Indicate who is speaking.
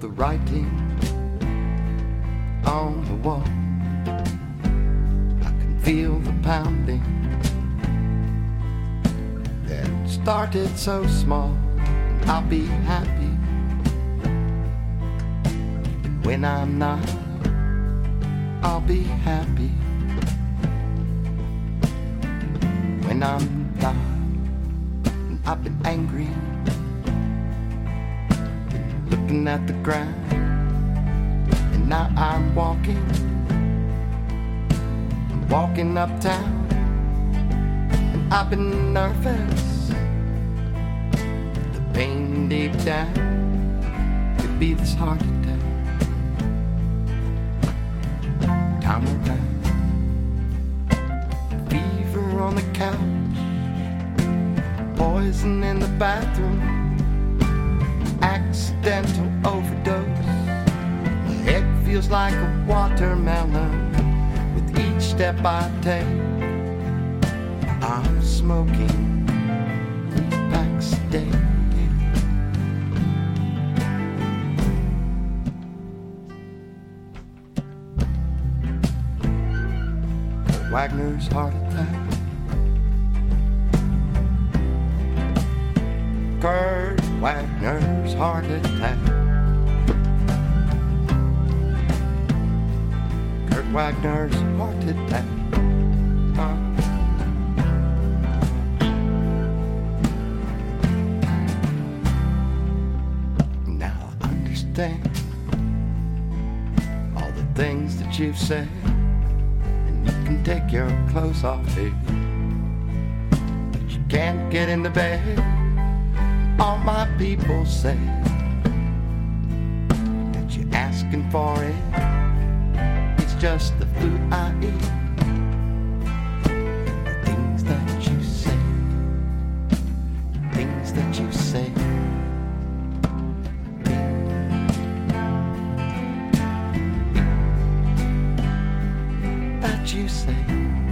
Speaker 1: the writing on the wall. I can feel the pounding that started so small. I'll be happy when I'm not. I'll be happy when I'm not. And I've been angry. Looking at the ground, and now I'm walking I'm walking uptown, and I've been nervous. The pain deep down could be this heart attack. Time around, fever on the couch, poison in the bathroom, accidental overdose. My head feels like a watermelon with each step I take. I'm smoking day. Wagner's heart attack. Kurt Wagner's heart attack. Kurt Wagner's heart attack. Now I understand all the things that you've said, and you can take your clothes off, here, But you can't get in the bed. All my people say that you're asking for it it's just the food I eat. The things that you say, things that you say. That you say.